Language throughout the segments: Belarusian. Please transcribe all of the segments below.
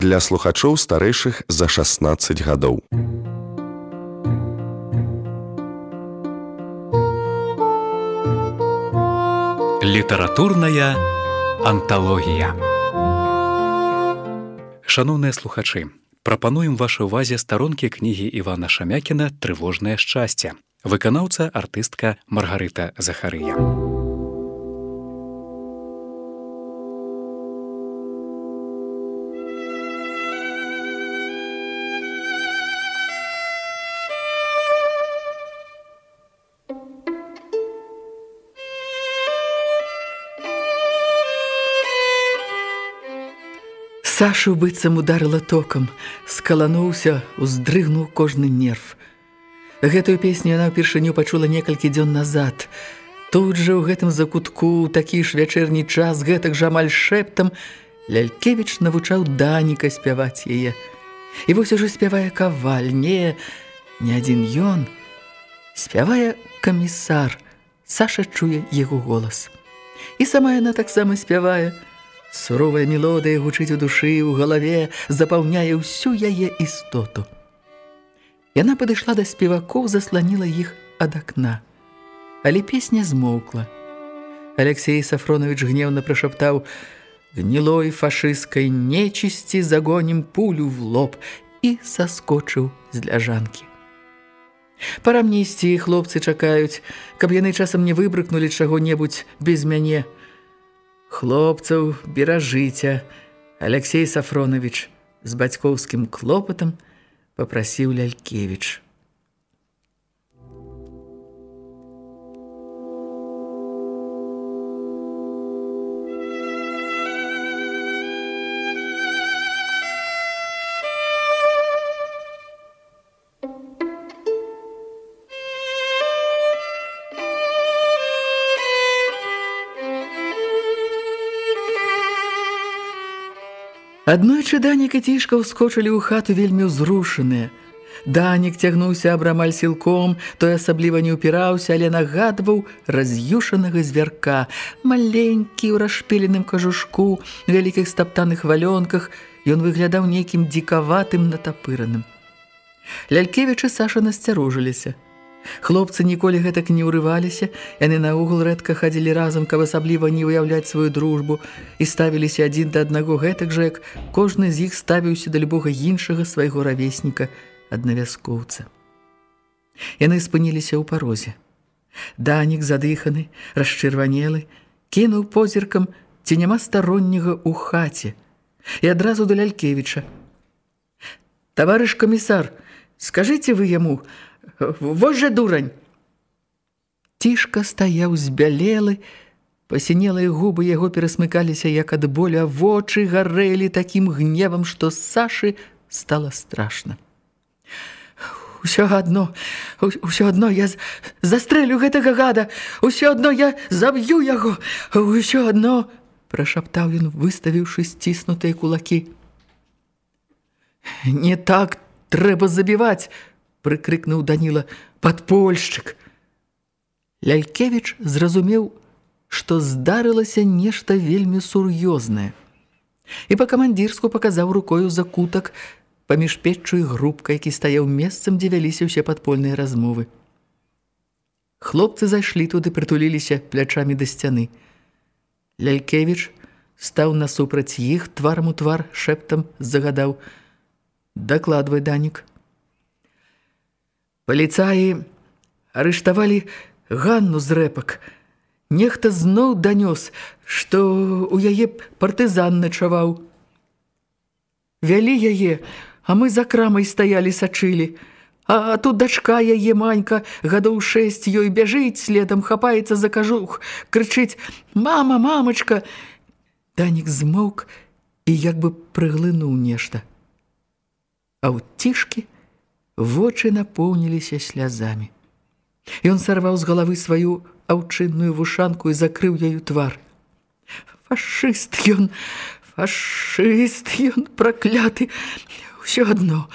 для слухачоў старэйшых за 16 гадоў. Літаратурная анталогія. Шаноўныя слухачы, прапануем вашай увазе старонкі кнігі Івана Шамякіна трывожнае шчасце. Выканаўца артыстка Маргарыта Захарыя. Сашу быццам ударыла токам, скалануўся, уздрыгнуў кожны нерв. Гэтую песню яна ўпершыню пачула некалькі дзён назад. Тут жа ў гэтым закутку такі ж вячэрні час гэтак жа амаль шэптам Лялькевіч навучаў Даніка спяваць яе. І вось ужо спявае каваль, не, не адзін ён. Спявае камісар, Саша чуе яго голас. І сама яна таксама спявае, Суровая мелодыя гучыць у душы, у галаве, запаўняе ўсю яе істоту. Яна падышла да спевакоў, засланіла іх ад акна. Але песня змоўкла. Алексей Сафронович гневна прашаптаў: «Гнілой фашысцкай нечысці загонім пулю в лоб і саскочыў з ляжанкі. Пара мне ісці, хлопцы чакаюць, каб яны часам не выбрыкнулі чаго-небудзь без мяне, Хлопцаў беражыце, Алексей Сафронович з бацькоўскім клопатам папрасіў Лялькевіч. Аднойчы Данік і цішка ўскочылі ў хату вельмі ўзрушаныя. Данік цягнуўся абрамаль сілком, той асабліва не ўпіраўся, але нагадваў раз'юшанага звярка. Маленькі ў расшпіленым кажушку, вялікіх стаптаных валёнках, ён выглядаў нейкім дзікаватым натапыраным. Лялькевічы Саша насцярожыліся. Хлопцы ніколі гэтак не ўрываліся, яны наогул рэдка хадзілі разам, каб асабліва не ўяўляць сваю дружбу і ставіліся адзін да аднаго гэтак жа, як кожны з іх ставіўся да любога іншага свайго равесніка аднавяскоўца. Яны спыніліся ў парозе. Данік задыханы, расчырванелы, кінуў позіркам, ці няма старонняга ў хаце, і адразу да Лялькевіча. «Таварыш камісар, скажыце вы яму, Вось жа дурань. Цішка стаяў збялелы, пасінелыя губы яго перасмыкаліся як ад болю, а вочы гарэлі такім гневам, што Сашы стала страшна. Усё адно, усё адно я застрэлю гэтага гада, усё адно я заб'ю яго, усё адно, прашаптаў ён, выставіўшы сціснутыя кулакі. Не так трэба забіваць, прыкрыкнуў Даніла падпольшчык. Лялькевіч зразумеў, што здарылася нешта вельмі сур'ёзнае. І па-камандзірску паказаў рукою закутак паміж печчу і групкай, які стаяў месцам, дзе вяліся ўсе падпольныя размовы. Хлопцы зайшлі туды, прытуліліся плячамі да сцяны. Лялькевіч стаў насупраць іх тварам у твар шэптам загадаў: "Дакладвай, Данік". Паліцаі арыштавалі Ганну з рэпак. Нехта зноў данёс, што ў яе партызан начаваў. Вялі яе, а мы за крамай стаялі сачылі. А тут дачка яе манька, гадоў шэсць ёй бяжыць следам, хапаецца за кажух, крычыць: «Мама, мамачка!» Данік змоўк і як бы прыглынуў нешта. А ў цішкі – вочы напоўніліся слязамі. Ён сарваў з галавы сваю аўчынную вушанку і закрыў яю твар. Фашыст ён, фашыст ён пракляты, усё адно.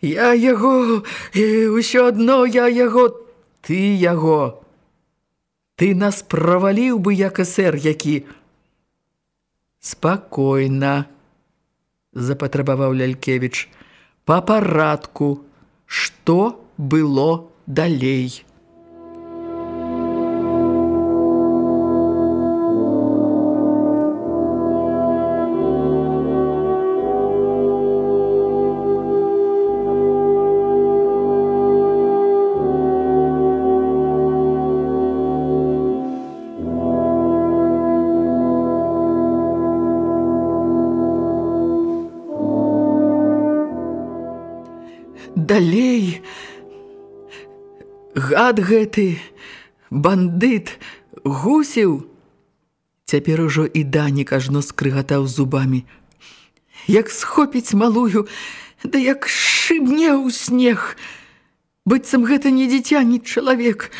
Я яго, і ўсё адно я яго, ты яго. Ты нас праваліў бы як эсэр які. Спакойна, запатрабаваў Лялькевіч. Па парадку, што было далей? Далей. Гад гэты бандыт гусіў цяпер ужо і дані кажно скрыгатаў зубамі. Як схопіць малую да як шыбне ў снег. Быццам гэта не дзіця ні чалавек.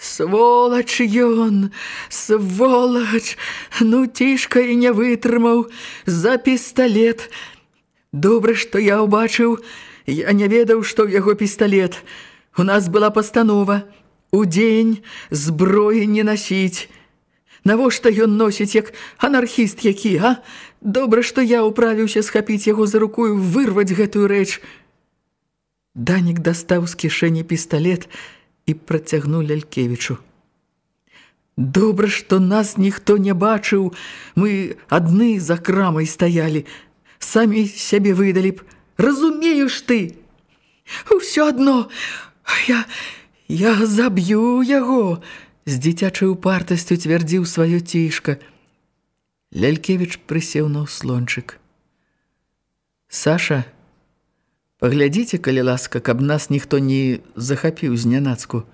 Сволач ён сволач. Ну цішка і не вытрымаў за пісталет. Добра што я ўбачыў Я не ведаў, што ў яго пісталет. У нас была пастанова. Удзень зброі не насіць. Навошта ён носіць, як анархіст які, а? Добра, што я ўправіўся схапіць яго за рукою, вырваць гэтую рэч. Данік дастаў з кішэні пісталет і працягнуў Лялькевічу. Добра, што нас ніхто не бачыў. Мы адны за крамай стаялі. Самі сябе выдалі б, разумееш ты. Ўсё адно. Я я заб'ю яго. З дзіцячай упартасцю цвярдзіў сваё цішка. Лялькевич прысеў на ўслончык. Саша паглядзіце калі ласка каб нас ніхто не захапіў знянацку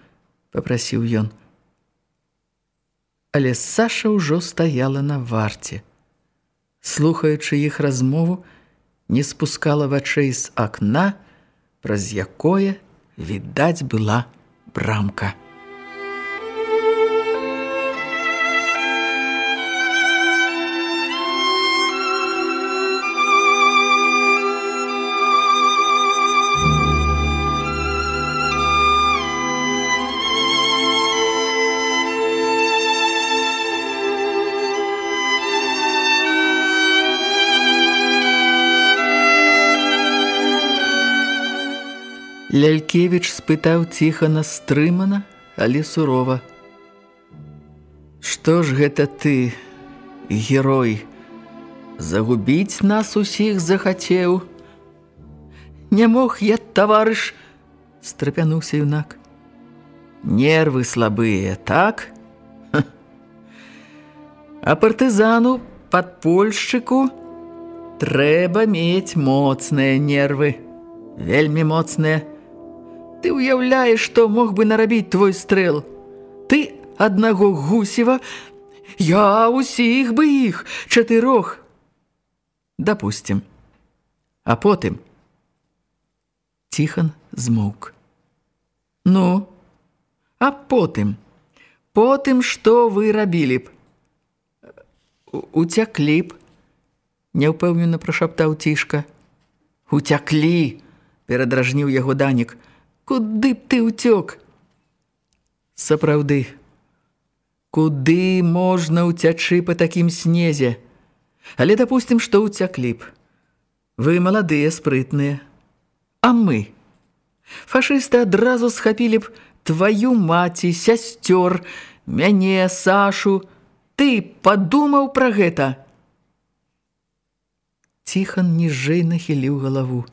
попрасіў ён. Але саша ўжо стаяла на варце. Слухаючы іх размову не спускала вачэй з акна, праз якое відаць была брамка. Лялькевіч спытаў ціхана стрымана, але сурова. Што ж гэта ты, герой, загубіць нас усіх захацеў? Не мог я, таварыш, страпянуўся юнак. Нервы слабыя, так? А партызану, падпольшчыку, трэба мець моцныя нервы, вельмі моцныя. Ты ўяўляеш, што мог бы нарабіць твой стрэл. Ты аднаго гусева, я ўсіх бы іх, чатырох. Дапусцім. А потым Ціхан змоўк. Ну, а потым, потым што вы рабілі б? Уцяклі б, няўпэўнена прашаптаў цішка. Уцяклі, перадражніў яго данік. Куды б ты ўцёк? Сапраўды, куды можна ўцячы па такім снезе? Але дапусцім, што ўцяклі б. Вы маладыя, спрытныя. А мы? Фашысты адразу схапілі б тваю маці, сясцёр, мяне, Сашу. Ты падумаў пра гэта? Ціхан ніжэй нахіліў галаву.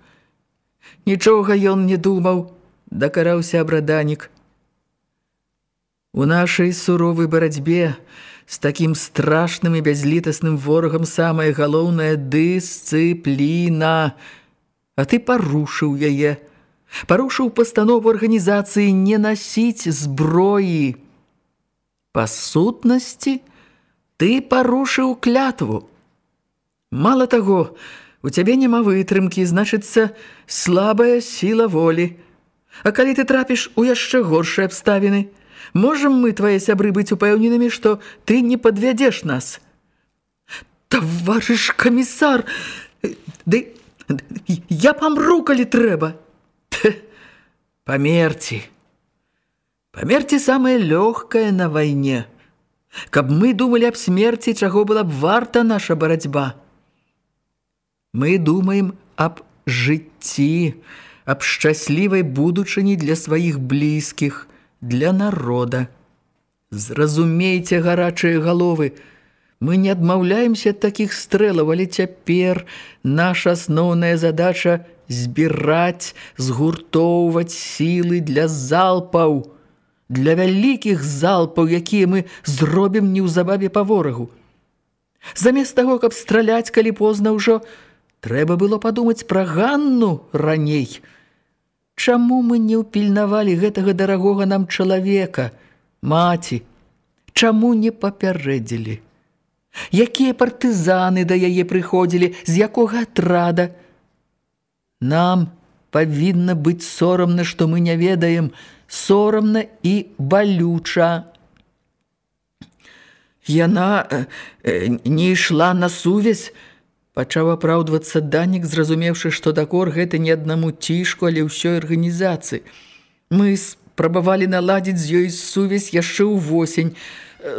Нічога ён не думаў, дакараўся абраданік. У нашай суровай барацьбе з такім страшным і бязлітасным ворагам самая галоўная дысцыпліна. А ты парушыў яе, парушыў пастанову арганізацыі не насіць зброі. Па сутнасці ты парушыў клятву. Мала таго, у цябе няма вытрымкі, значыцца, слабая сіла волі. А калі ты трапіш у яшчэ горшыя абставіны, можам мы, твае сябры, быць упэўненымі, што ты не падвядзеш нас. Таварыш камісар, ды я памру, калі трэба. Памерці. Памерці самае лёгкае на вайне. Каб мы думалі аб смерці, чаго была б варта наша барацьба. Мы думаем аб жыцці, аб шчаслівай будучыні для сваіх блізкіх, для народа. Зразумейце гарачыя галовы, мы не адмаўляемся ад такіх стрэлаў, але цяпер наша асноўная задача збіраць, згуртоўваць сілы для залпаў, для вялікіх залпаў, якія мы зробім неўзабаве па ворагу. Замест таго, каб страляць, калі позна ўжо, трэба было падумаць пра Ганну раней. Чаму мы не ўпільнавалі гэтага дарагога нам чалавека, маці? Чаму не папярэдзілі? Якія партызаны да яе прыходзілі, з якога атрада? Нам павінна быць сорамна, што мы не ведаем, сорамна і балюча. Яна э, не ішла на сувязь, пачаў апраўдвацца данік, зразумеўшы, што дакор гэта не аднаму цішку, але ўсёй арганізацыі. Мы спрабавалі наладзіць з ёй сувязь яшчэ ўвосень.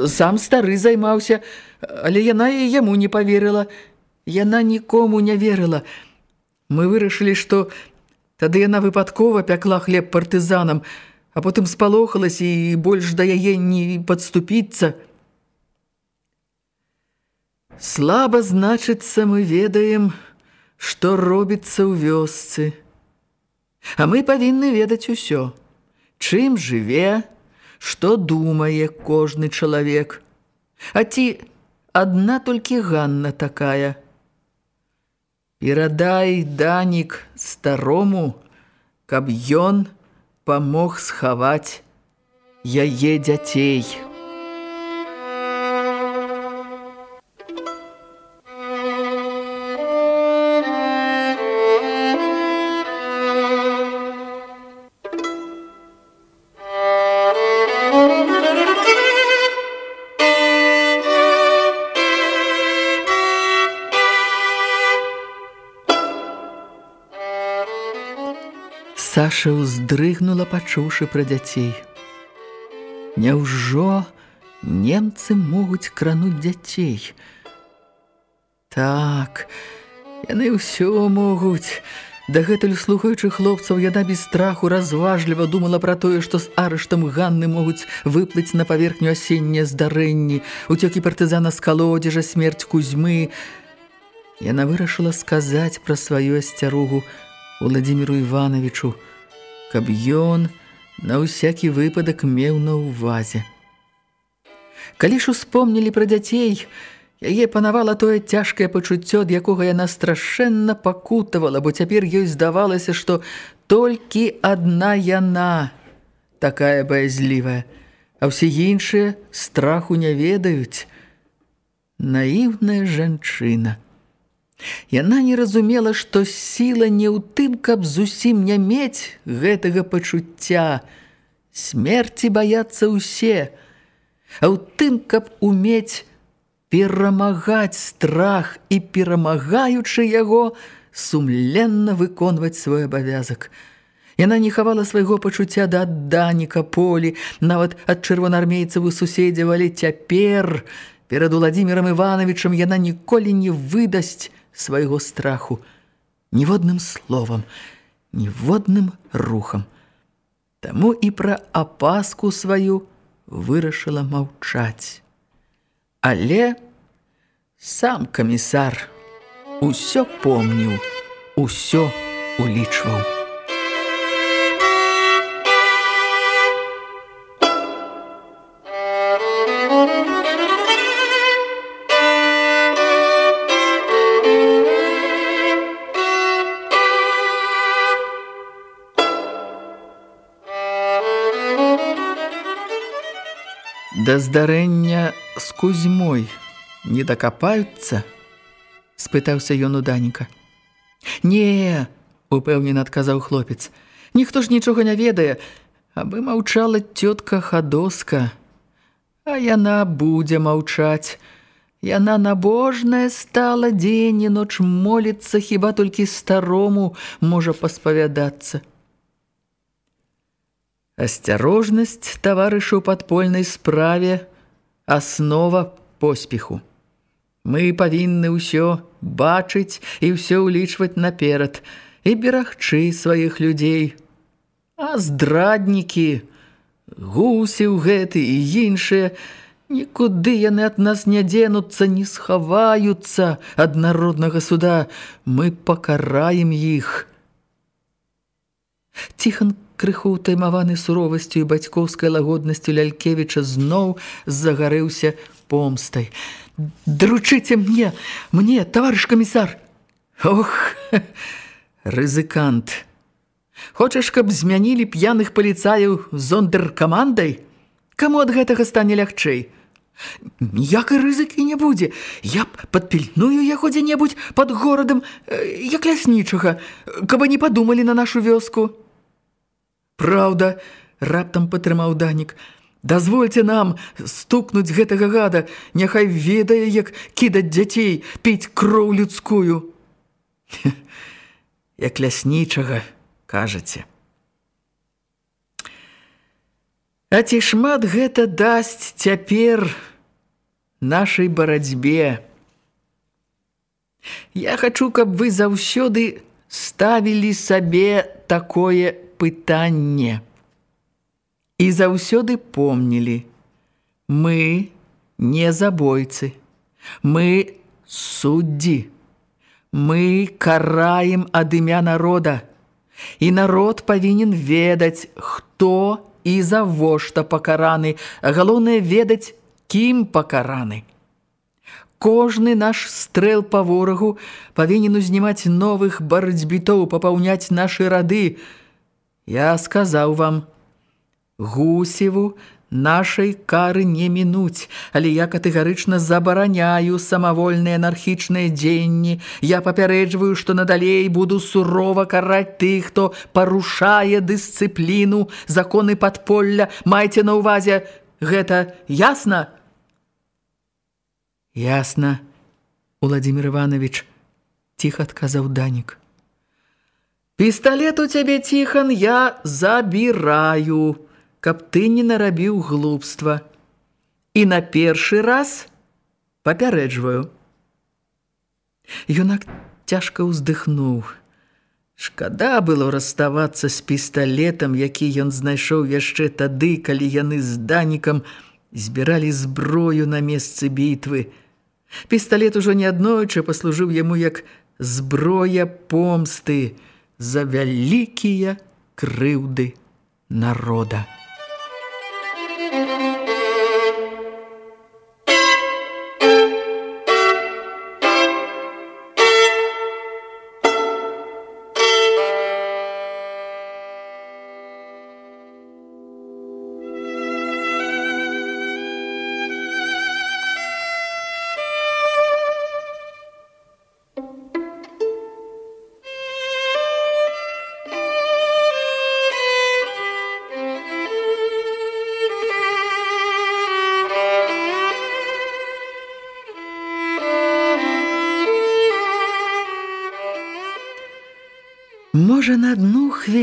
Сам стары займаўся, але яна і яму не паверыла. Яна нікому не верыла. Мы вырашылі, што тады яна выпадкова пякла хлеб партызанам, а потым спалохалася і больш да яе не падступіцца. Слаба, значыцца, мы ведаем, што робіцца ў вёсцы. А мы павінны ведаць усё. Чым жыве, што думае кожны чалавек. А ці адна толькі Ганна такая. Перадай, Данік, старому, каб ён памог схаваць яе дзяцей. Саша ўздрыгнула, пачуўшы пра дзяцей. Няўжо немцы могуць крануць дзяцей? Так, яны ўсё могуць. Дагэтуль слухаючы хлопцаў, яна без страху разважліва думала пра тое, што з арыштам Ганны могуць выплыць на паверхню асеннія здарэнні, уцёкі партызана з калодзежа, смерць Кузьмы. Яна вырашыла сказаць пра сваю асцяругу Владимиру Ивановичу, каб ён на ўсякі выпадак меў на ўвазе. Калі ж успомнілі пра дзяцей, яе панавала тое цяжкае пачуццё, ад якога яна страшэнна пакутавала, бо цяпер ёй здавалася, што толькі адна яна такая баязлівая, а ўсе іншыя страху не ведаюць. Наіўная жанчына – Яна не разумела, што сіла не ў тым, каб зусім не мець гэтага пачуцця. Смерці баяцца ўсе, а ў тым, каб умець перамагаць страх і перамагаючы яго, сумленна выконваць свой абавязак. Яна не хавала свайго пачуцця да адданіка полі, нават ад чырвонаармейцаў у суседзявалі цяпер. Перад Уладзімірам Івановичам яна ніколі не выдасць свайго страху ніводным словам, ніводным рухам. Таму і пра апаску сваю вырашыла маўчаць. Але сам камісар усё помніў, усё улічваў. Да здарэння з кузьмой не дакапаюцца? спытаўся ён у даніка. Не, упэўнена адказаў хлопец. Ніхто ж нічога не ведае, абы маўчала цётка хадоска. А яна будзе маўчаць. Яна набожная стала дзень і ноч моліцца, хіба толькі старому можа паспавядацца. Асцярожнасць таварышу ў падпольнай справе – аснова поспеху. Мы павінны ўсё бачыць і ўсё ўлічваць наперад і берагчы сваіх людзей. А здраднікі, гусіў гэты і іншыя, нікуды яны ад нас не дзенуцца, не схаваюцца ад народнага суда. Мы пакараем іх. Ціхан крыху таймаваны суровасцю і бацькоўскай лагоднасцю Лялькевіча зноў загарэўся помстай. «Дручыце мне, мне, таварыш камісар!» «Ох, рызыкант! Хочаш, каб змянілі п'яных паліцаяў зондеркамандай? Каму ад гэтага стане лягчэй?» Ніякай рызыкі не будзе. Я б падпільную яго дзе-небудзь пад горадам, як ляснічага, каб не падумалі на нашу вёску. Праўда, раптам падтрымаў Данік. Дазвольце нам стукнуць гэтага гада, няхай ведае, як кідаць дзяцей, піць кроў людскую. Як ляснічага, кажаце. А ці шмат гэта дасць цяпер нашай барацьбе? Я хачу, каб вы заўсёды ставілі сабе такое пытанне. І заўсёды помнілі: мы не забойцы, мы суддзі, мы караем ад імя народа. І народ павінен ведаць, хто і завошта пакараны, галоўнае ведаць, кім пакараны. Кожны наш стрэл па ворагу павінен узнімаць новых барацьбітоў, папаўняць нашы рады. Я сказаў вам, гусеву нашай кары не мінуць, але я катэгарычна забараняю самавольныя анархічныя дзенні. Я папярэджваю, што надалей буду сурова караць тых, хто парушае дысцыпліну, законы падполля. Майце на ўвазе, гэта ясна? Ясна, Владимир Иванович, тихо отказаў Данік. Пісталет у цябе, Тихон, я забіраю, каб ты не нарабіў глупства. І на першы раз папярэджваю. Юнак цяжка ўздыхнуў. Шкада было расставацца з пісталетам, які ён знайшоў яшчэ тады, калі яны з Данікам збіралі зброю на месцы бітвы. Пісталет ужо неаднойчы паслужыў яму як зброя помсты за вялікія крыўды народа.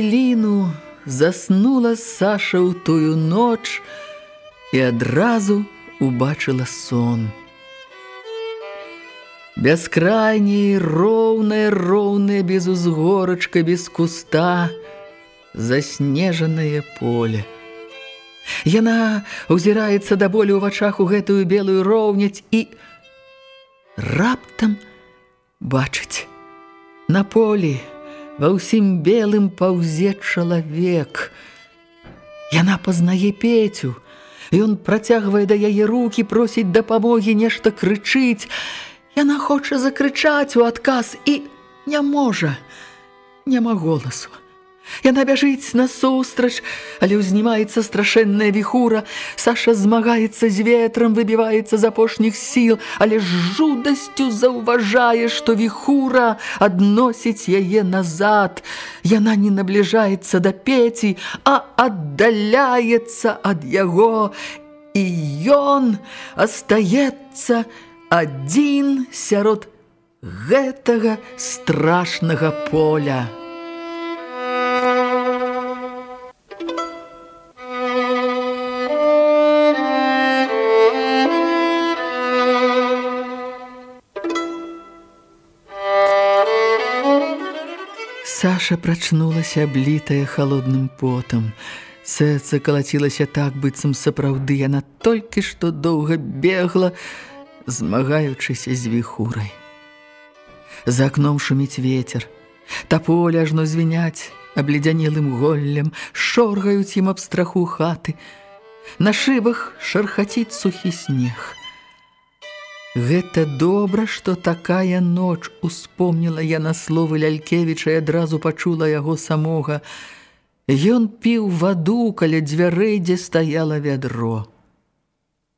Хвіліну заснула Саша ў тую ноч і адразу убачыла сон. Бяскрайняе, роўнае, роўнае, без узгорачка, без куста, заснежанае поле. Яна узіраецца да болю ў вачах у гэтую белую роўняць і раптам бачыць на полі, ва ўсім белым паўзе чалавек. Яна пазнае Пецю. Ён працягвае да яе рукі, просіць дапамогі, нешта крычыць. Яна хоча закрычаць у адказ і не можа. Няма голасу. Яна бяжыць насустрач, але ўзнімаецца страшэнная віхура. Саша змагаецца з ветрам, выбіваецца з апошніх сіл, але з жудасцю заўважае, што віхура адносіць яе назад. Яна не набліжаецца да пеці, а аддаляецца ад яго. І ён астаецца адзін сярод гэтага страшнага поля. Саша прачнулася, аблітая халодным потам. Сэрца калацілася так, быццам сапраўды. Яна толькі што доўга бегла, змагаючыся з віхурай. За акном шуміць ветер. Таполе ажно звіняць абледзянелым голлем, шоргаюць ім аб страху хаты. На шыбах шархаціць сухі снег. Гэта добра, што такая ноч успомніла яна словы Лялькевіча і адразу пачула яго самога. Ён піў ваду каля дзвярэй, дзе стаяла вядро.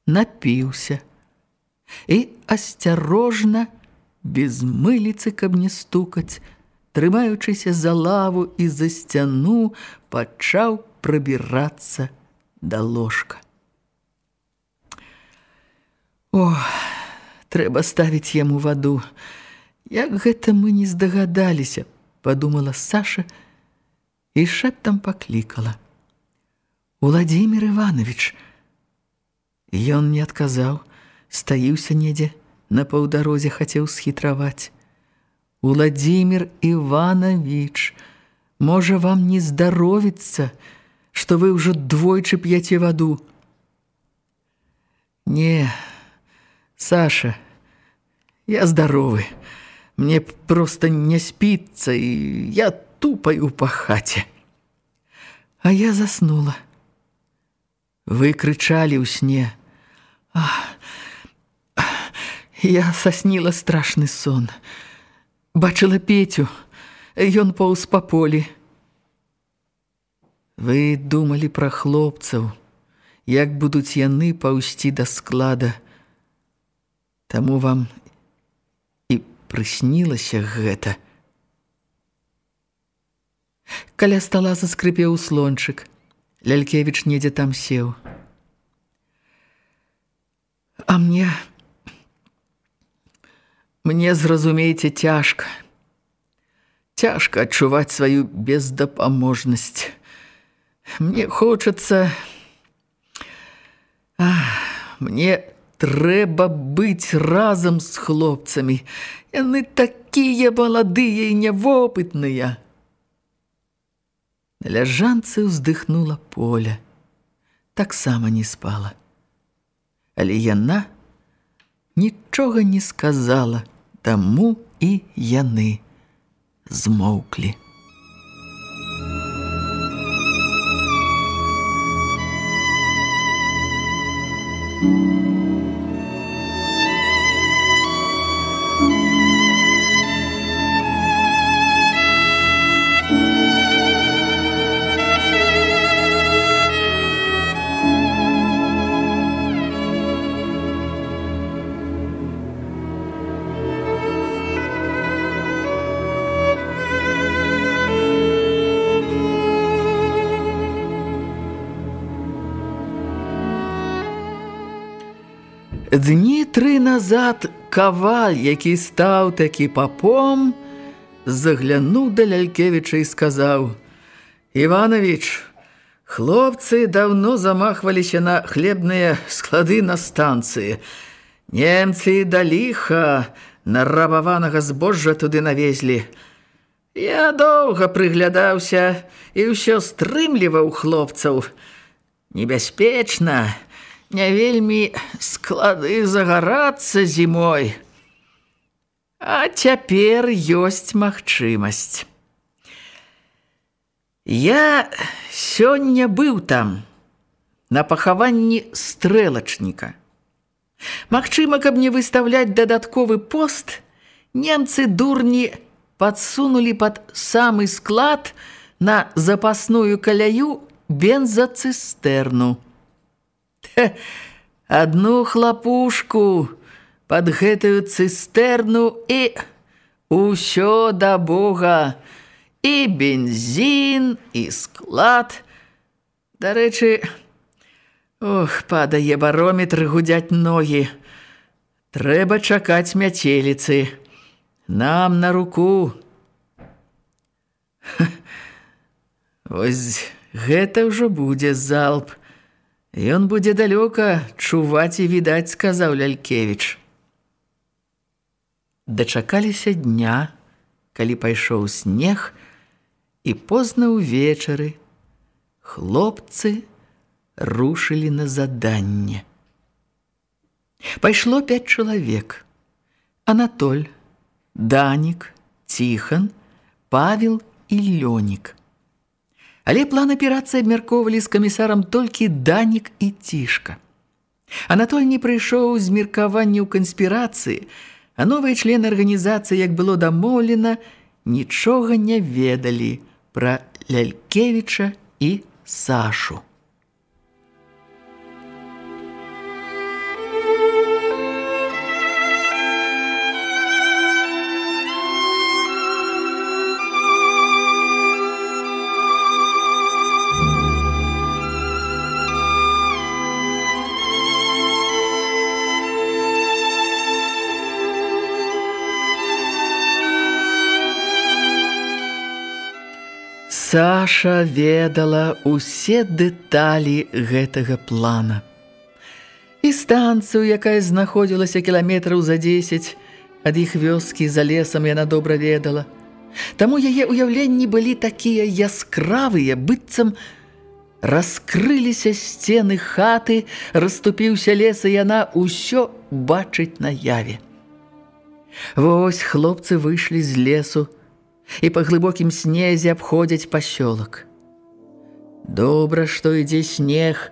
Напіўся і асцярожна, без мыліцы, каб не стукаць, трымаючыся за лаву і за сцяну, пачаў прабірацца да ложка. О, трэба ставіць яму ваду. Як гэта мы не здагадаліся, падумала Саша, і шэптам паклікала. Уладзімир Іванович. Ён не адказаў, стаіўся недзе, на паўдарозе хацеў схітраваць. Уладзімир Іванович, можа вам не здаровіцца, што вы ўжо двойчы п'яце ваду. Не, Саша, я здаровы. Мне проста не спіцца і я тупаю па хаце. А я заснула. Вы крычалі ў сне. Ах, я сасніла страшны сон. Бачыла Петю, ён паўз па полі. Вы думалі пра хлопцаў, як будуць яны паўсці да склада. Таму вам і прыснілася гэта. Каля стала заскрыпеў слончык. Лялькевіч недзе там сеў. А мне... Мне, зразумееце, цяжка. Цяжка адчуваць сваю бездапаможнасць. Мне хочацца... Мне трэба быць разам з хлопцамі. Яны такія маладыя і нявопытныя. На ляжанцы ўздыхнула поля, таксама не спала. Але яна нічога не сказала, таму і яны змоўклі. Дні тры назад каваль, які стаў такі папом, заглянуў да Лялькевіча і сказаў: « Іванович, хлопцы даўно замахваліся на хлебныя склады на станцыі. Немцы да ліха нарабаванага збожжа туды навезлі. Я доўга прыглядаўся і ўсё стрымліваў хлопцаў. Небяспечна, не вельмі склады загарацца зімой. А цяпер ёсць магчымасць. Я сёння быў там на пахаванні стрэлачніка. Магчыма, каб не выстаўляць дадатковы пост, немцы дурні падсунулі пад самы склад на запасную каляю бензацыстэрну. Адну хлапушку пад гэтую цыстэрну і ўсё да Бога, і бензін, і склад. Дарэчы, ох, падае барометр гудзяць ногі. Трэба чакаць мяцеліцы. Нам на руку. Вось гэта ўжо будзе залп. Ён будзе далёка чуваць і відаць, сказаў Лялькевіч. Дачакаліся дня, калі пайшоў снег, і позна ўвечары хлопцы рушылі на заданне. Пайшло пяць чалавек. Анатоль, Данік, Ціхан, Павел і Лёнік. Але план аперацыі абмяркоўвалі з камісарам толькі Данік і Цішка. Анатоль не прыйшоў з меркаванняў канспірацыі, а новыя члены арганізацыі, як было дамоўлена, нічога не ведалі пра Лялькевіча і Сашу. Саша ведала ўсе дэталі гэтага плана. І станцыю, якая знаходзілася кіламетраў за 10 ад іх вёскі за лесам яна добра ведала. Таму яе ўяўленні былі такія яскравыя, быццам раскрыліся сцены хаты, расступіўся лес, і яна ўсё бачыць наяве. Вось хлопцы выйшлі з лесу, і па глыбокім снезе абходзяць пасёлак. Добра, што ідзе снег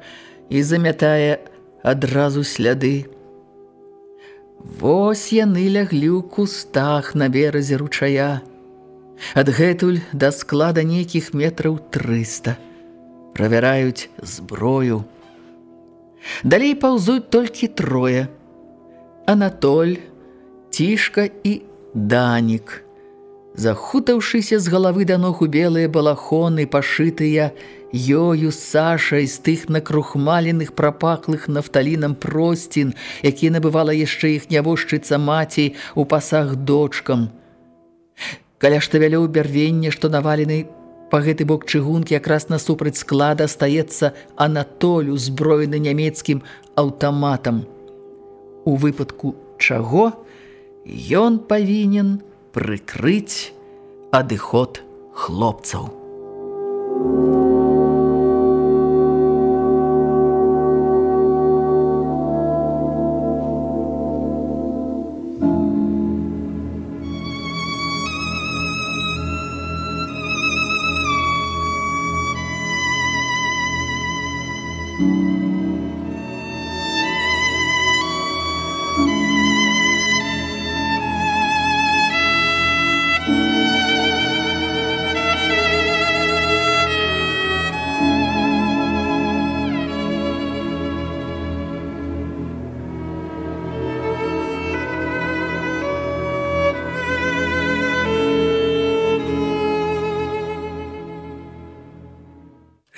і замятае адразу сляды. Вось яны ляглі ў кустах на беразе ручая. Адгэтуль да склада нейкіх метраў трыста. Правяраюць зброю. Далей паўзуць толькі трое. Анатоль, Цішка і Данік – захутаўшыся з галавы да ног у белыя балахоны, пашытыя ёю Сашай з тых накрухмаленых прапахлых нафталінам просцін, які набывала яшчэ іх нявошчыца маці у пасах дочкам. Каля штавялёў бярвення, што навалены па гэты бок чыгункі якраз насупраць склада стаецца Анатолю зброены нямецкім аўтаматам. У выпадку чаго ён павінен прыкрыць адыход хлопцаў.